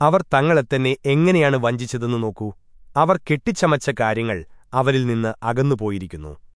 അവർ തങ്ങളെത്തന്നെ എങ്ങനെയാണ് വഞ്ചിച്ചതെന്ന് നോക്കൂ. അവർ കെട്ടിച്ചമച്ച കാര്യങ്ങൾ അവരിൽ നിന്ന് അകന്നുപോയിരിക്കുന്നു.